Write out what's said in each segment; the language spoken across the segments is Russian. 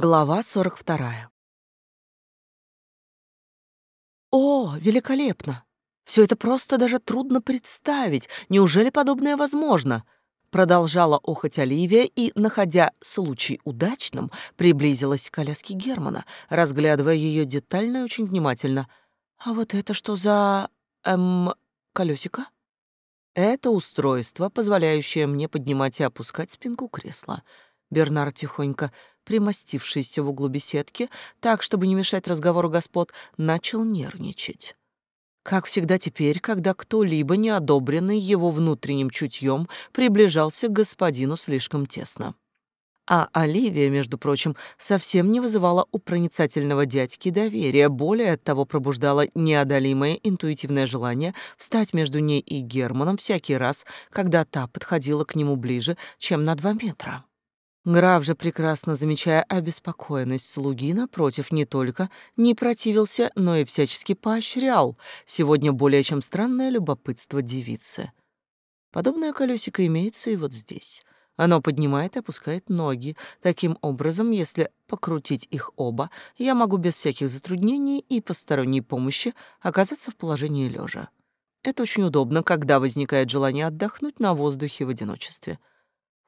Глава 42. О, великолепно! Все это просто даже трудно представить. Неужели подобное возможно? Продолжала охоть Оливия и, находя случай удачным, приблизилась к коляске Германа, разглядывая ее детально и очень внимательно. А вот это что за... эм... колесико? Это устройство, позволяющее мне поднимать и опускать спинку кресла. Бернард тихонько примостившийся в углу беседки, так, чтобы не мешать разговору господ, начал нервничать. Как всегда теперь, когда кто-либо, неодобренный его внутренним чутьем, приближался к господину слишком тесно. А Оливия, между прочим, совсем не вызывала у проницательного дядьки доверия, более того пробуждала неодолимое интуитивное желание встать между ней и Германом всякий раз, когда та подходила к нему ближе, чем на два метра. Граф же, прекрасно замечая обеспокоенность слуги, напротив, не только не противился, но и всячески поощрял сегодня более чем странное любопытство девицы. Подобное колесико имеется и вот здесь. Оно поднимает и опускает ноги. Таким образом, если покрутить их оба, я могу без всяких затруднений и посторонней помощи оказаться в положении лежа. Это очень удобно, когда возникает желание отдохнуть на воздухе в одиночестве.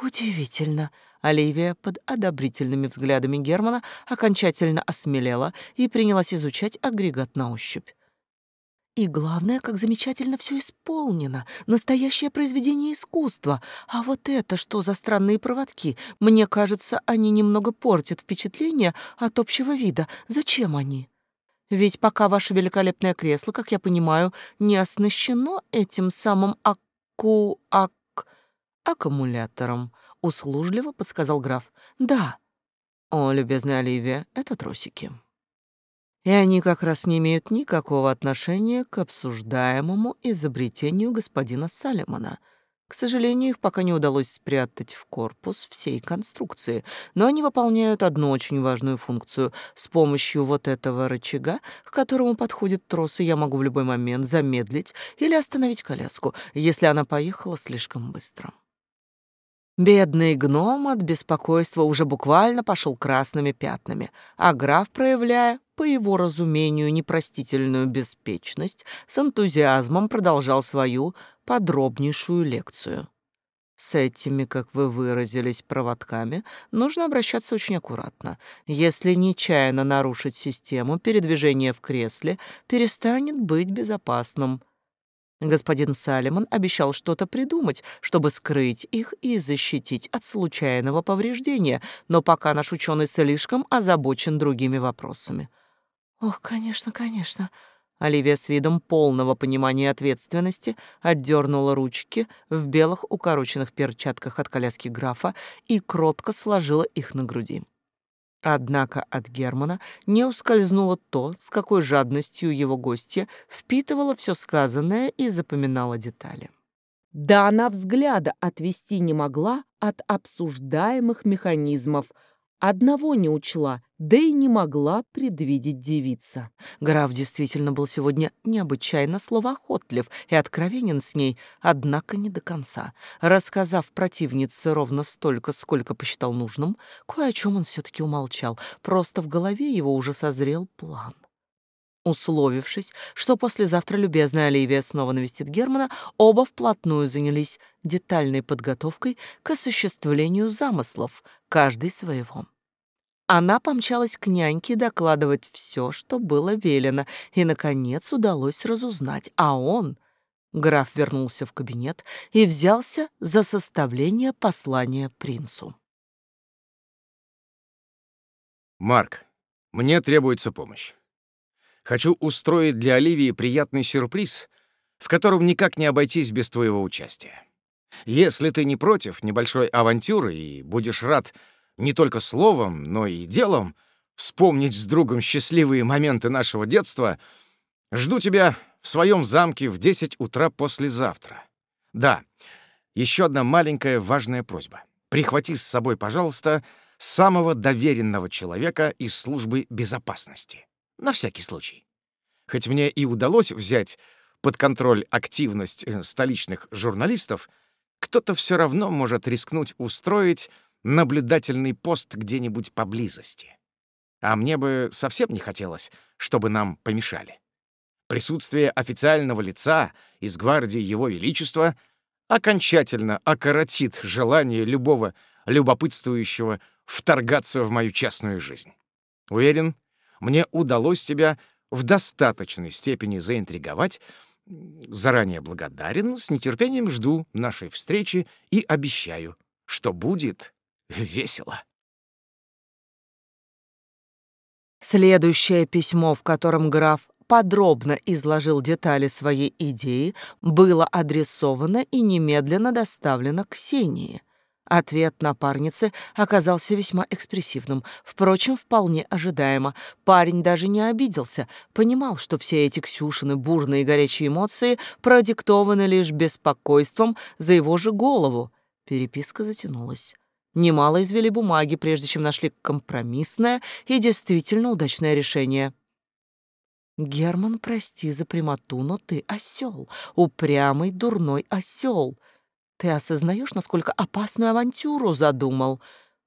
Удивительно. Оливия под одобрительными взглядами Германа окончательно осмелела и принялась изучать агрегат на ощупь. И главное, как замечательно все исполнено. Настоящее произведение искусства. А вот это что за странные проводки? Мне кажется, они немного портят впечатление от общего вида. Зачем они? Ведь пока ваше великолепное кресло, как я понимаю, не оснащено этим самым аку... ак аккумулятором, услужливо подсказал граф. Да. О, любезная Оливия, это трусики. И они как раз не имеют никакого отношения к обсуждаемому изобретению господина Салемона — к сожалению, их пока не удалось спрятать в корпус всей конструкции, но они выполняют одну очень важную функцию. С помощью вот этого рычага, к которому подходит трос, я могу в любой момент замедлить или остановить коляску, если она поехала слишком быстро. Бедный гном от беспокойства уже буквально пошел красными пятнами, а граф, проявляя, по его разумению, непростительную беспечность, с энтузиазмом продолжал свою подробнейшую лекцию. С этими, как вы выразились, проводками нужно обращаться очень аккуратно. Если нечаянно нарушить систему, передвижение в кресле перестанет быть безопасным — Господин Салемон обещал что-то придумать, чтобы скрыть их и защитить от случайного повреждения, но пока наш ученый слишком озабочен другими вопросами. «Ох, конечно, конечно», Оливия с видом полного понимания ответственности отдернула ручки в белых укороченных перчатках от коляски графа и кротко сложила их на груди. Однако от Германа не ускользнуло то, с какой жадностью его гостья впитывала все сказанное и запоминала детали. Да она взгляда отвести не могла от обсуждаемых механизмов, Одного не учла, да и не могла предвидеть девица. Граф действительно был сегодня необычайно словоохотлив и откровенен с ней, однако не до конца. Рассказав противнице ровно столько, сколько посчитал нужным, кое о чем он все-таки умолчал, просто в голове его уже созрел план. Условившись, что послезавтра любезная Оливия снова навестит Германа, оба вплотную занялись детальной подготовкой к осуществлению замыслов, каждый своего. Она помчалась к няньке докладывать все, что было велено, и, наконец, удалось разузнать. А он... Граф вернулся в кабинет и взялся за составление послания принцу. «Марк, мне требуется помощь. Хочу устроить для Оливии приятный сюрприз, в котором никак не обойтись без твоего участия. Если ты не против небольшой авантюры и будешь рад не только словом, но и делом вспомнить с другом счастливые моменты нашего детства, жду тебя в своем замке в 10 утра послезавтра. Да, еще одна маленькая важная просьба. Прихвати с собой, пожалуйста, самого доверенного человека из службы безопасности. На всякий случай. Хоть мне и удалось взять под контроль активность э, столичных журналистов, кто-то все равно может рискнуть устроить наблюдательный пост где-нибудь поблизости. А мне бы совсем не хотелось, чтобы нам помешали. Присутствие официального лица из гвардии Его Величества окончательно окоротит желание любого любопытствующего вторгаться в мою частную жизнь. Уверен, мне удалось тебя в достаточной степени заинтриговать. Заранее благодарен, с нетерпением жду нашей встречи и обещаю, что будет весело. Следующее письмо, в котором граф подробно изложил детали своей идеи, было адресовано и немедленно доставлено Ксении. Ответ напарницы оказался весьма экспрессивным, впрочем, вполне ожидаемо. Парень даже не обиделся, понимал, что все эти Ксюшины бурные и горячие эмоции продиктованы лишь беспокойством за его же голову. Переписка затянулась. Немало извели бумаги, прежде чем нашли компромиссное и действительно удачное решение. «Герман, прости за прямоту, но ты осел, упрямый, дурной осел. Ты осознаешь, насколько опасную авантюру задумал?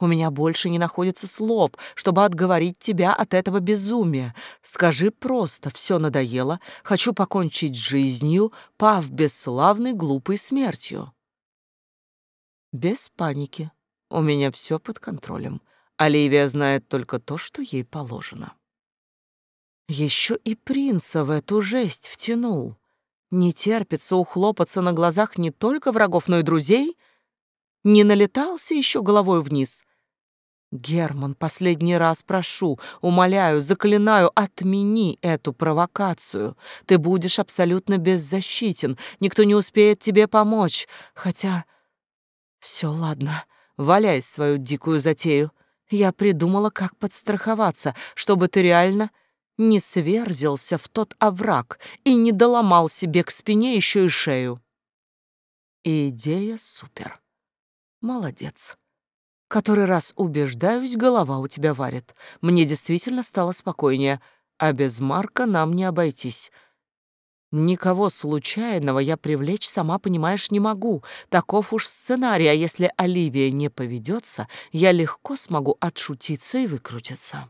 У меня больше не находится слов, чтобы отговорить тебя от этого безумия. Скажи просто, все надоело, хочу покончить жизнью, пав бесславной глупой смертью. Без паники. У меня все под контролем. Оливия знает только то, что ей положено. Еще и принца в эту жесть втянул. Не терпится ухлопаться на глазах не только врагов, но и друзей? Не налетался еще головой вниз? Герман, последний раз прошу, умоляю, заклинаю, отмени эту провокацию. Ты будешь абсолютно беззащитен, никто не успеет тебе помочь. Хотя... Все, ладно, валяй свою дикую затею. Я придумала, как подстраховаться, чтобы ты реально не сверзился в тот овраг и не доломал себе к спине еще и шею. Идея супер. Молодец. Который раз убеждаюсь, голова у тебя варит. Мне действительно стало спокойнее, а без Марка нам не обойтись. Никого случайного я привлечь, сама понимаешь, не могу. Таков уж сценарий, а если Оливия не поведется, я легко смогу отшутиться и выкрутиться.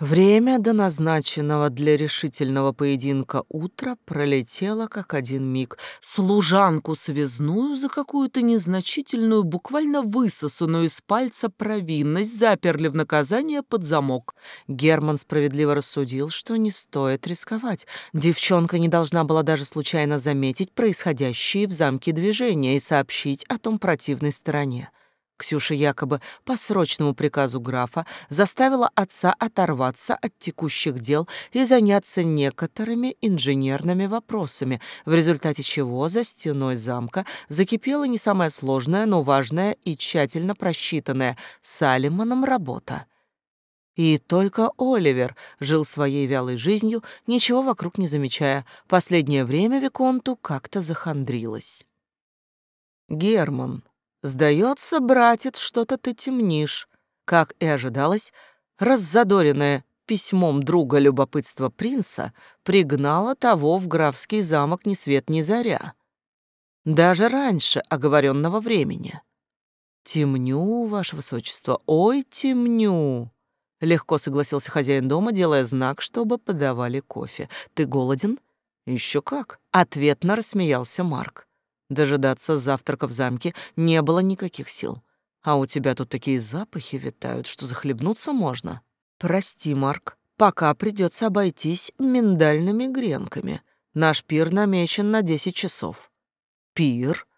Время до назначенного для решительного поединка утра пролетело как один миг. Служанку связную за какую-то незначительную, буквально высосанную из пальца провинность заперли в наказание под замок. Герман справедливо рассудил, что не стоит рисковать. Девчонка не должна была даже случайно заметить происходящие в замке движения и сообщить о том противной стороне. Ксюша якобы по срочному приказу графа заставила отца оторваться от текущих дел и заняться некоторыми инженерными вопросами, в результате чего за стеной замка закипела не самая сложная, но важная и тщательно просчитанная Салимоном работа. И только Оливер жил своей вялой жизнью, ничего вокруг не замечая. Последнее время Виконту как-то захандрилось. Герман, «Сдается, братец, что-то ты темнишь». Как и ожидалось, раззадоренное письмом друга любопытства принца пригнало того в графский замок ни свет ни заря. Даже раньше оговоренного времени. «Темню, ваше высочество, ой, темню!» Легко согласился хозяин дома, делая знак, чтобы подавали кофе. «Ты голоден?» «Еще как!» — ответно рассмеялся Марк. Дожидаться завтрака в замке не было никаких сил. А у тебя тут такие запахи витают, что захлебнуться можно. Прости, Марк, пока придется обойтись миндальными гренками. Наш пир намечен на десять часов. Пир?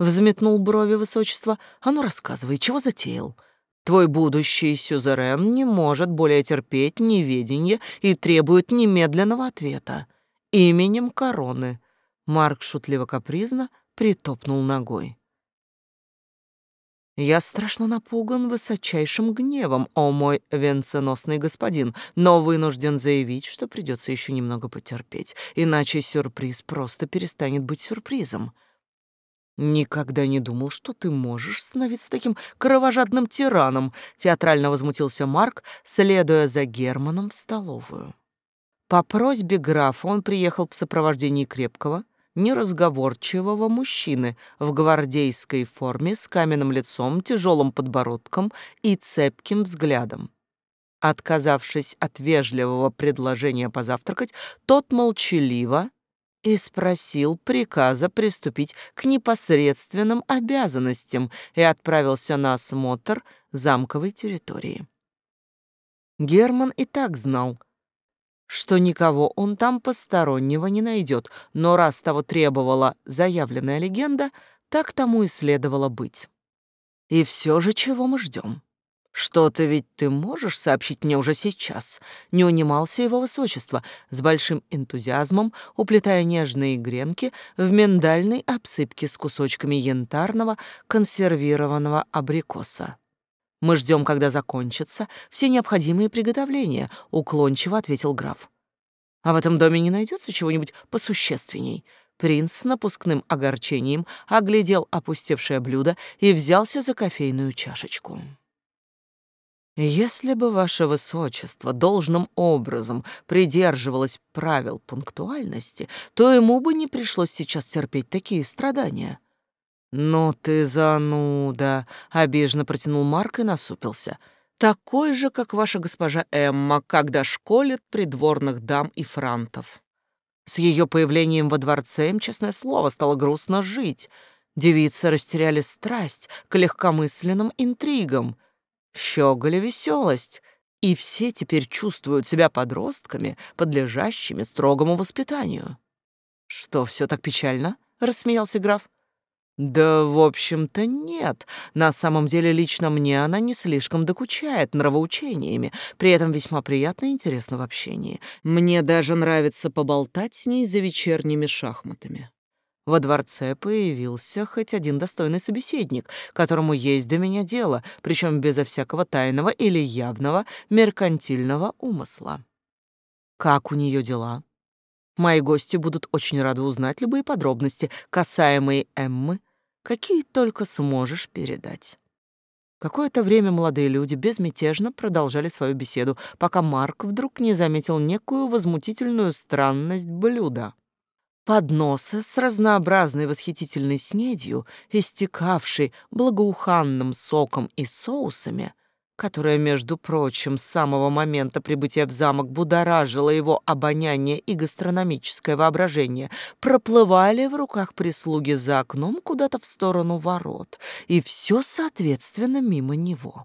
Взметнул брови высочества. А ну рассказывай, чего затеял? Твой будущий сюзерен не может более терпеть неведение и требует немедленного ответа. Именем короны. Марк шутливо-капризно притопнул ногой. «Я страшно напуган высочайшим гневом, о мой венценосный господин, но вынужден заявить, что придется еще немного потерпеть, иначе сюрприз просто перестанет быть сюрпризом. Никогда не думал, что ты можешь становиться таким кровожадным тираном», театрально возмутился Марк, следуя за Германом в столовую. По просьбе графа он приехал в сопровождении крепкого, неразговорчивого мужчины в гвардейской форме с каменным лицом, тяжелым подбородком и цепким взглядом. Отказавшись от вежливого предложения позавтракать, тот молчаливо и спросил приказа приступить к непосредственным обязанностям и отправился на осмотр замковой территории. Герман и так знал, что никого он там постороннего не найдет, но раз того требовала заявленная легенда, так тому и следовало быть. И все же чего мы ждем? «Что-то ведь ты можешь сообщить мне уже сейчас?» Не унимался его высочество, с большим энтузиазмом уплетая нежные гренки в миндальной обсыпке с кусочками янтарного консервированного абрикоса. «Мы ждем, когда закончатся все необходимые приготовления», — уклончиво ответил граф. «А в этом доме не найдется чего-нибудь посущественней?» Принц с напускным огорчением оглядел опустевшее блюдо и взялся за кофейную чашечку. Если бы ваше высочество должным образом придерживалось правил пунктуальности, то ему бы не пришлось сейчас терпеть такие страдания. «Ну ты зануда!» — обиженно протянул Марк и насупился. «Такой же, как ваша госпожа Эмма, когда школит придворных дам и франтов. С ее появлением во дворце им, честное слово, стало грустно жить. Девицы растеряли страсть к легкомысленным интригам — щеголи веселость, и все теперь чувствуют себя подростками, подлежащими строгому воспитанию. «Что, все так печально?» — рассмеялся граф. «Да, в общем-то, нет. На самом деле, лично мне она не слишком докучает нравоучениями, при этом весьма приятно и интересно в общении. Мне даже нравится поболтать с ней за вечерними шахматами во дворце появился хоть один достойный собеседник, которому есть до меня дело, причем безо всякого тайного или явного меркантильного умысла. Как у нее дела? Мои гости будут очень рады узнать любые подробности, касаемые Эммы, какие только сможешь передать. Какое-то время молодые люди безмятежно продолжали свою беседу, пока Марк вдруг не заметил некую возмутительную странность блюда. Подносы с разнообразной восхитительной снедью, истекавшей благоуханным соком и соусами, которая, между прочим, с самого момента прибытия в замок будоражила его обоняние и гастрономическое воображение, проплывали в руках прислуги за окном куда-то в сторону ворот, и все, соответственно, мимо него.